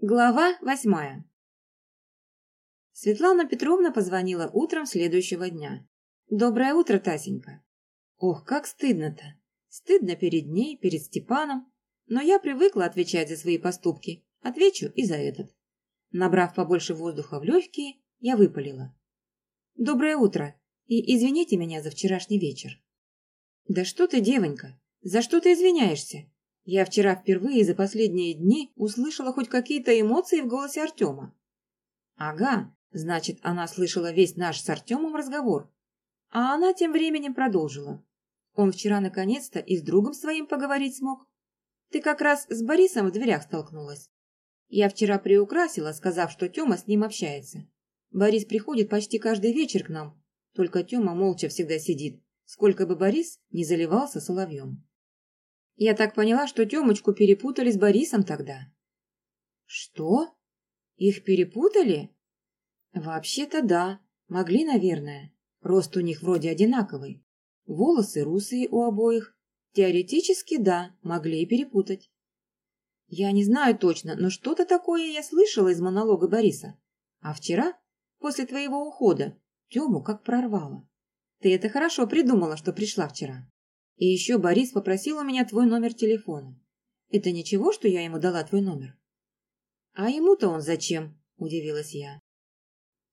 Глава восьмая Светлана Петровна позвонила утром следующего дня. «Доброе утро, Тасенька!» Ох, как стыдно-то! Стыдно перед ней, перед Степаном. Но я привыкла отвечать за свои поступки. Отвечу и за этот. Набрав побольше воздуха в легкие, я выпалила. «Доброе утро, и извините меня за вчерашний вечер». «Да что ты, девонька, за что ты извиняешься? Я вчера впервые за последние дни услышала хоть какие-то эмоции в голосе Артема». «Ага, значит, она слышала весь наш с Артемом разговор». А она тем временем продолжила. Он вчера наконец-то и с другом своим поговорить смог. Ты как раз с Борисом в дверях столкнулась. Я вчера приукрасила, сказав, что Тёма с ним общается. Борис приходит почти каждый вечер к нам, только Тёма молча всегда сидит, сколько бы Борис не заливался соловьем. Я так поняла, что Тёмочку перепутали с Борисом тогда. Что? Их перепутали? Вообще-то да, могли, наверное. Рост у них вроде одинаковый. Волосы русые у обоих. Теоретически да, могли и перепутать. Я не знаю точно, но что-то такое я слышала из монолога Бориса. А вчера После твоего ухода Тему как прорвало. Ты это хорошо придумала, что пришла вчера. И еще Борис попросил у меня твой номер телефона. Это ничего, что я ему дала твой номер? А ему-то он зачем? Удивилась я.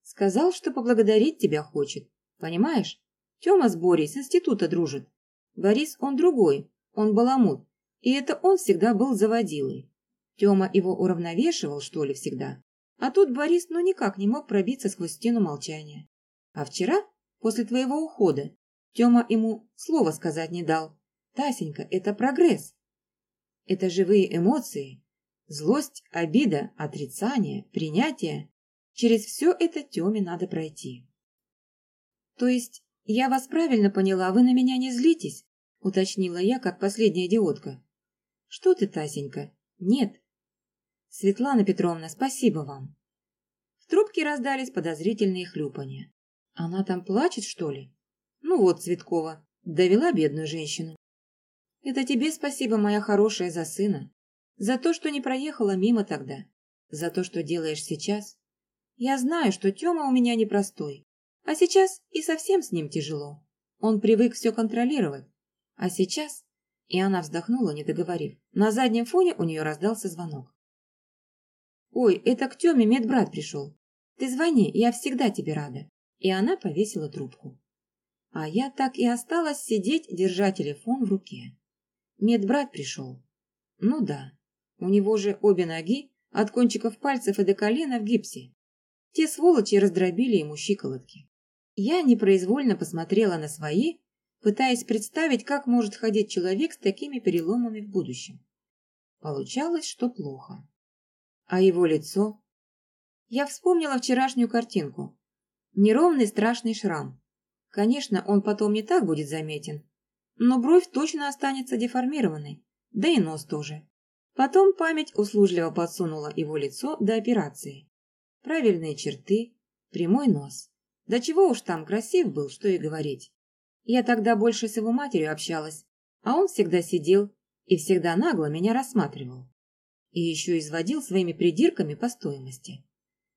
Сказал, что поблагодарить тебя хочет. Понимаешь? Тёма с Борей с института дружит. Борис он другой, он баламут. И это он всегда был заводилой. Тёма его уравновешивал, что ли, всегда. А тут Борис ну никак не мог пробиться сквозь стену молчания. А вчера, после твоего ухода, Тёма ему слова сказать не дал. Тасенька, это прогресс. Это живые эмоции. Злость, обида, отрицание, принятие. Через все это Тёме надо пройти. То есть, я вас правильно поняла, вы на меня не злитесь? Уточнила я, как последняя идиотка. Что ты, Тасенька? Нет, «Светлана Петровна, спасибо вам!» В трубке раздались подозрительные хлюпанья. «Она там плачет, что ли?» «Ну вот, Цветкова, довела бедную женщину». «Это тебе спасибо, моя хорошая, за сына. За то, что не проехала мимо тогда. За то, что делаешь сейчас. Я знаю, что Тёма у меня непростой. А сейчас и совсем с ним тяжело. Он привык все контролировать. А сейчас...» И она вздохнула, не договорив. На заднем фоне у нее раздался звонок. «Ой, это к Тёме медбрат пришел. Ты звони, я всегда тебе рада». И она повесила трубку. А я так и осталась сидеть, держа телефон в руке. Медбрат пришел. Ну да, у него же обе ноги, от кончиков пальцев и до колена в гипсе. Те сволочи раздробили ему щиколотки. Я непроизвольно посмотрела на свои, пытаясь представить, как может ходить человек с такими переломами в будущем. Получалось, что плохо. А его лицо? Я вспомнила вчерашнюю картинку. Неровный страшный шрам. Конечно, он потом не так будет заметен, но бровь точно останется деформированной, да и нос тоже. Потом память услужливо подсунула его лицо до операции. Правильные черты, прямой нос. Да чего уж там красив был, что и говорить. Я тогда больше с его матерью общалась, а он всегда сидел и всегда нагло меня рассматривал и еще изводил своими придирками по стоимости.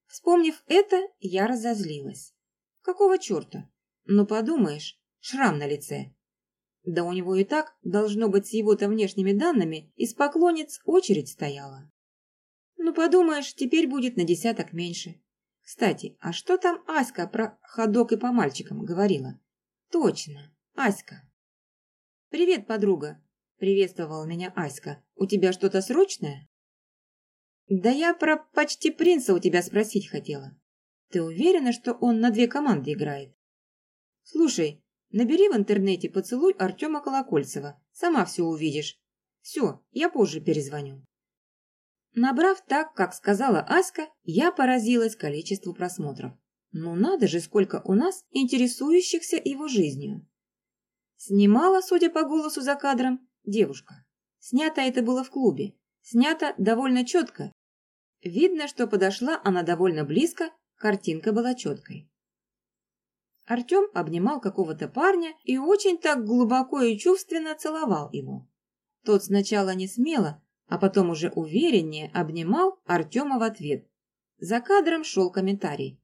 Вспомнив это, я разозлилась. Какого черта? Ну, подумаешь, шрам на лице. Да у него и так, должно быть, с его-то внешними данными, из поклонниц очередь стояла. Ну, подумаешь, теперь будет на десяток меньше. Кстати, а что там Аська про ходок и по мальчикам говорила? Точно, Аська. «Привет, подруга!» – приветствовала меня Аська. «У тебя что-то срочное?» Да я про почти принца у тебя спросить хотела. Ты уверена, что он на две команды играет? Слушай, набери в интернете поцелуй Артема Колокольцева. Сама все увидишь. Все, я позже перезвоню. Набрав так, как сказала Аська, я поразилась количеству просмотров. Ну надо же, сколько у нас интересующихся его жизнью. Снимала, судя по голосу за кадром, девушка. Снято это было в клубе. Снято довольно четко. Видно, что подошла она довольно близко, картинка была четкой. Артем обнимал какого-то парня и очень так глубоко и чувственно целовал его. Тот сначала не смело, а потом уже увереннее обнимал Артема в ответ. За кадром шел комментарий.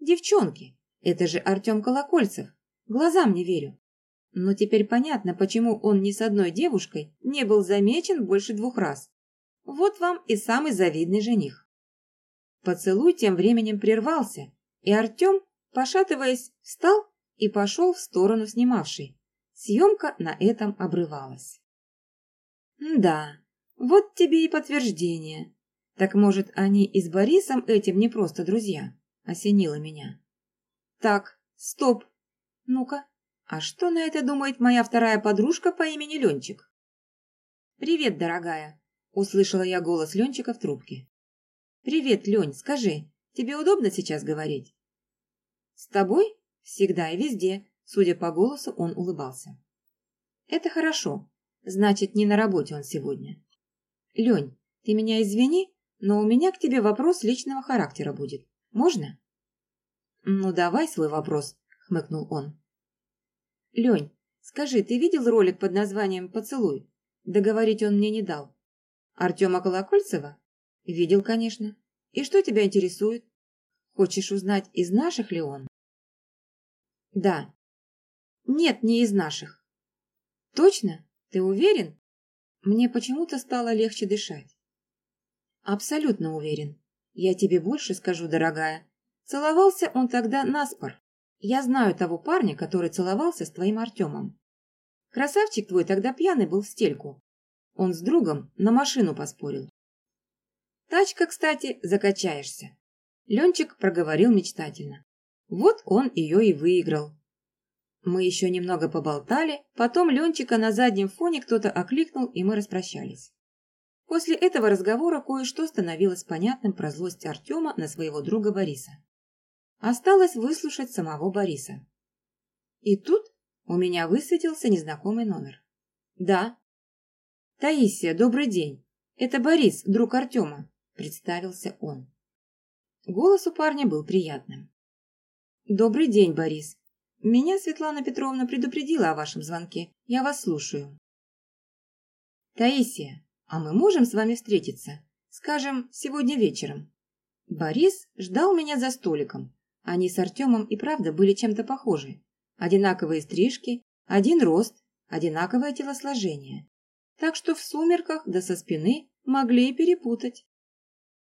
«Девчонки, это же Артем Колокольцев. Глазам не верю». Но теперь понятно, почему он ни с одной девушкой не был замечен больше двух раз. Вот вам и самый завидный жених. Поцелуй тем временем прервался, и Артем, пошатываясь, встал и пошел в сторону снимавшей. Съемка на этом обрывалась. «Да, вот тебе и подтверждение. Так может, они и с Борисом этим не просто друзья?» – осенило меня. «Так, стоп. Ну-ка, а что на это думает моя вторая подружка по имени Ленчик?» «Привет, дорогая», – услышала я голос Ленчика в трубке. «Привет, Лень, скажи, тебе удобно сейчас говорить?» «С тобой? Всегда и везде», – судя по голосу, он улыбался. «Это хорошо. Значит, не на работе он сегодня. Лень, ты меня извини, но у меня к тебе вопрос личного характера будет. Можно?» «Ну, давай свой вопрос», – хмыкнул он. «Лень, скажи, ты видел ролик под названием «Поцелуй»?» Договорить он мне не дал. «Артема Колокольцева?» «Видел, конечно. И что тебя интересует? Хочешь узнать, из наших ли он?» «Да». «Нет, не из наших». «Точно? Ты уверен?» Мне почему-то стало легче дышать. «Абсолютно уверен. Я тебе больше скажу, дорогая. Целовался он тогда наспор. Я знаю того парня, который целовался с твоим Артемом. Красавчик твой тогда пьяный был в стельку. Он с другом на машину поспорил. Тачка, кстати, закачаешься. Ленчик проговорил мечтательно. Вот он ее и выиграл. Мы еще немного поболтали, потом Ленчика на заднем фоне кто-то окликнул, и мы распрощались. После этого разговора кое-что становилось понятным про злость Артема на своего друга Бориса. Осталось выслушать самого Бориса. И тут у меня высветился незнакомый номер. «Да». «Таисия, добрый день. Это Борис, друг Артема», – представился он. Голос у парня был приятным. «Добрый день, Борис. Меня Светлана Петровна предупредила о вашем звонке. Я вас слушаю. Таисия, а мы можем с вами встретиться? Скажем, сегодня вечером. Борис ждал меня за столиком. Они с Артемом и правда были чем-то похожи. Одинаковые стрижки, один рост, одинаковое телосложение. Так что в сумерках да со спины могли и перепутать.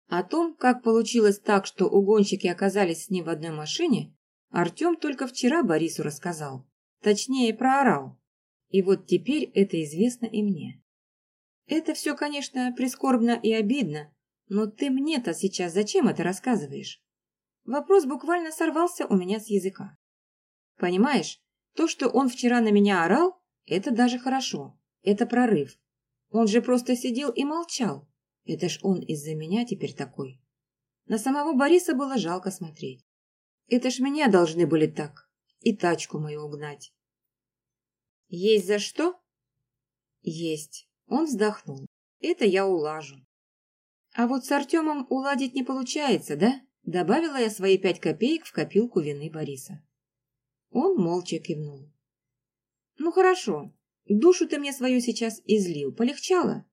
О том, как получилось так, что угонщики оказались с ним в одной машине, Артем только вчера Борису рассказал. Точнее, проорал. И вот теперь это известно и мне. Это все, конечно, прискорбно и обидно, но ты мне-то сейчас зачем это рассказываешь? Вопрос буквально сорвался у меня с языка. Понимаешь, то, что он вчера на меня орал, это даже хорошо. Это прорыв. Он же просто сидел и молчал. Это ж он из-за меня теперь такой. На самого Бориса было жалко смотреть. Это ж меня должны были так. И тачку мою угнать. Есть за что? Есть. Он вздохнул. Это я улажу. А вот с Артемом уладить не получается, да? Добавила я свои пять копеек в копилку вины Бориса. Он молча кивнул. Ну хорошо, душу ты мне свою сейчас излил. Полегчало?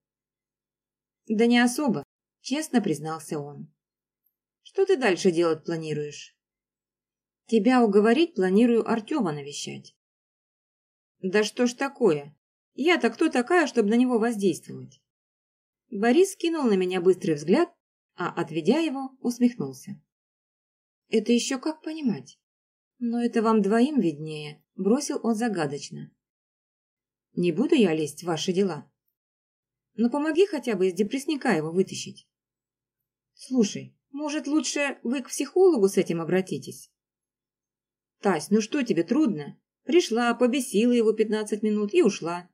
Да не особо, честно признался он. Что ты дальше делать планируешь? Тебя уговорить планирую Артема навещать. Да что ж такое? Я-то кто такая, чтобы на него воздействовать? Борис кинул на меня быстрый взгляд, а, отведя его, усмехнулся. Это еще как понимать? Но это вам двоим виднее, бросил он загадочно. Не буду я лезть в ваши дела. Но помоги хотя бы из депрессника его вытащить. Слушай, может, лучше вы к психологу с этим обратитесь? «Тась, ну что тебе трудно?» Пришла, побесила его пятнадцать минут и ушла.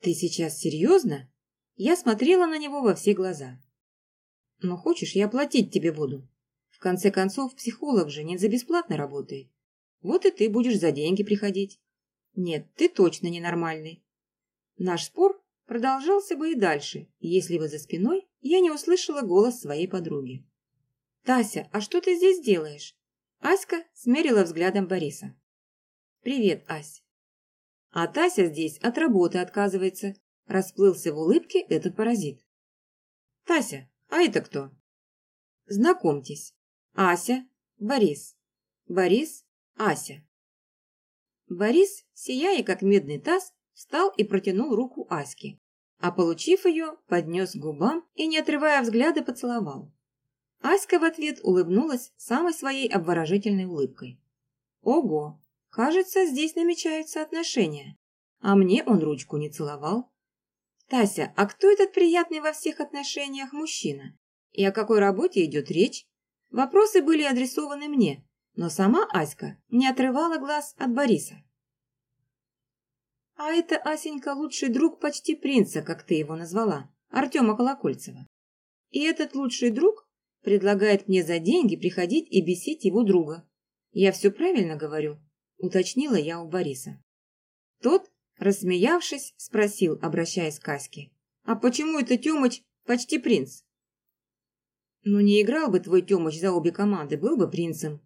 «Ты сейчас серьезно?» Я смотрела на него во все глаза. «Ну, хочешь, я платить тебе буду. В конце концов, психолог же не за бесплатно работает. Вот и ты будешь за деньги приходить. Нет, ты точно ненормальный». Наш спор продолжался бы и дальше, если бы за спиной я не услышала голос своей подруги. «Тася, а что ты здесь делаешь? Аська смерила взглядом Бориса. «Привет, Ась». «А Тася здесь от работы отказывается. Расплылся в улыбке этот паразит. Тася, а это кто? Знакомьтесь. Ася, Борис. Борис, Ася. Борис, сияя как медный таз, встал и протянул руку Аське, а получив ее, поднес к губам и, не отрывая взгляда, поцеловал. Аська в ответ улыбнулась самой своей обворожительной улыбкой. Ого, кажется, здесь намечаются отношения. А мне он ручку не целовал. Тася, а кто этот приятный во всех отношениях мужчина? И о какой работе идет речь? Вопросы были адресованы мне, но сама Аська не отрывала глаз от Бориса. А это, Асенька, лучший друг почти принца, как ты его назвала, Артема Колокольцева. И этот лучший друг предлагает мне за деньги приходить и бесить его друга. Я все правильно говорю, уточнила я у Бориса. Тот, рассмеявшись, спросил, обращаясь к Аське. А почему это Тёмыч почти принц? Ну не играл бы твой Тёмыч за обе команды, был бы принцем.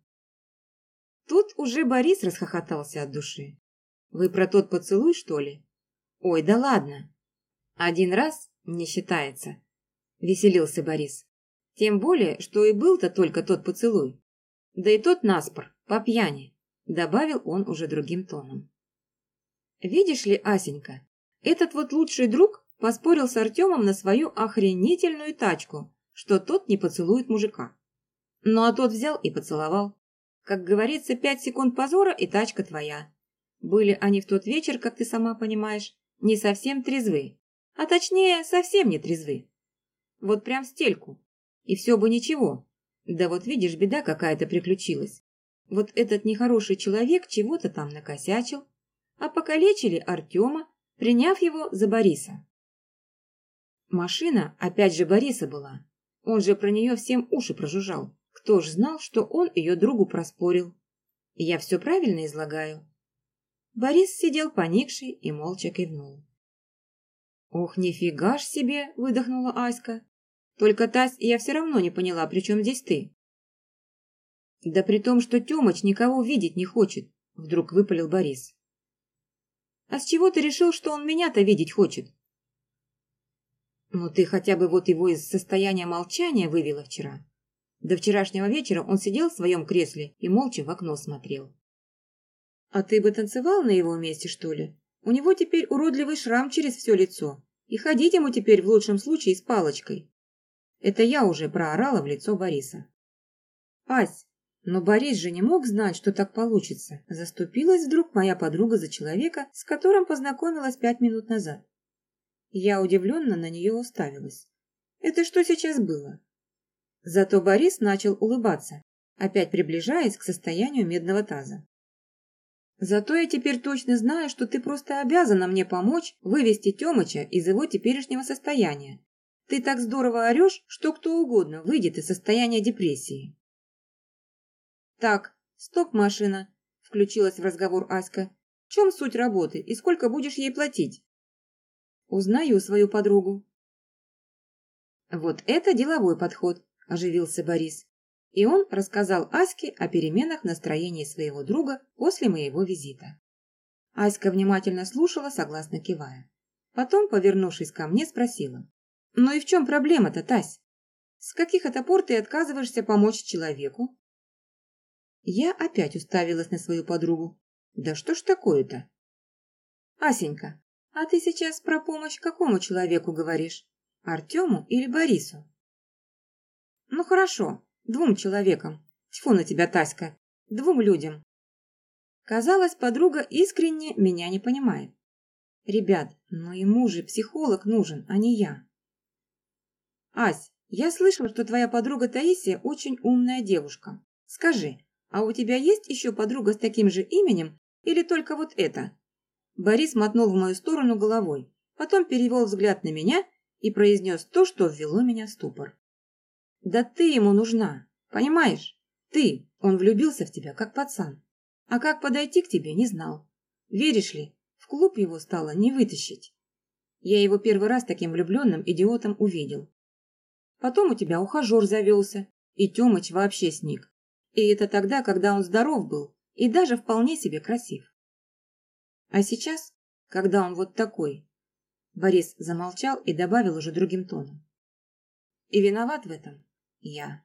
Тут уже Борис расхохотался от души. Вы про тот поцелуй, что ли? Ой, да ладно. Один раз не считается. Веселился Борис. Тем более, что и был-то только тот поцелуй. Да и тот наспор, по пьяни, добавил он уже другим тоном. Видишь ли, Асенька, этот вот лучший друг поспорил с Артемом на свою охренительную тачку, что тот не поцелует мужика. Ну а тот взял и поцеловал. Как говорится, пять секунд позора и тачка твоя. Были они в тот вечер, как ты сама понимаешь, не совсем трезвы. А точнее, совсем не трезвы. Вот прям стельку. И все бы ничего. Да вот видишь, беда какая-то приключилась. Вот этот нехороший человек чего-то там накосячил, а покалечили Артема, приняв его за Бориса. Машина опять же Бориса была. Он же про нее всем уши прожужжал. Кто ж знал, что он ее другу проспорил? Я все правильно излагаю? Борис сидел поникший и молча кивнул. «Ох, нифига ж себе!» – выдохнула Аська. «Только, Тась, я все равно не поняла, при чем здесь ты?» «Да при том, что Тёмыч никого видеть не хочет», – вдруг выпалил Борис. «А с чего ты решил, что он меня-то видеть хочет?» «Ну ты хотя бы вот его из состояния молчания вывела вчера. До вчерашнего вечера он сидел в своем кресле и молча в окно смотрел. «А ты бы танцевал на его месте, что ли? У него теперь уродливый шрам через все лицо, и ходить ему теперь в лучшем случае с палочкой». Это я уже проорала в лицо Бориса. «Ась, но Борис же не мог знать, что так получится. Заступилась вдруг моя подруга за человека, с которым познакомилась пять минут назад. Я удивленно на нее уставилась. Это что сейчас было? Зато Борис начал улыбаться, опять приближаясь к состоянию медного таза. Зато я теперь точно знаю, что ты просто обязана мне помочь вывести Тёмыча из его теперешнего состояния. Ты так здорово орешь, что кто угодно выйдет из состояния депрессии. Так, стоп, машина, включилась в разговор Аська. В чем суть работы и сколько будешь ей платить? Узнаю свою подругу. Вот это деловой подход, оживился Борис. И он рассказал Аське о переменах настроения своего друга после моего визита. Аська внимательно слушала, согласно кивая. Потом, повернувшись ко мне, спросила. «Ну и в чем проблема-то, Тась? С каких это пор ты отказываешься помочь человеку?» Я опять уставилась на свою подругу. «Да что ж такое-то?» «Асенька, а ты сейчас про помощь какому человеку говоришь? Артему или Борису?» «Ну хорошо, Двум человекам. Тьфу на тебя, Таська. Двум людям. Казалось, подруга искренне меня не понимает. Ребят, но ему же психолог нужен, а не я. Ась, я слышала, что твоя подруга Таисия очень умная девушка. Скажи, а у тебя есть еще подруга с таким же именем или только вот это? Борис мотнул в мою сторону головой, потом перевел взгляд на меня и произнес то, что ввело меня в ступор. Да ты ему нужна, понимаешь? Ты, он влюбился в тебя, как пацан. А как подойти к тебе, не знал. Веришь ли, в клуб его стало не вытащить. Я его первый раз таким влюбленным идиотом увидел. Потом у тебя ухажер завелся, и Темыч вообще сник. И это тогда, когда он здоров был и даже вполне себе красив. А сейчас, когда он вот такой, Борис замолчал и добавил уже другим тоном. И виноват в этом я.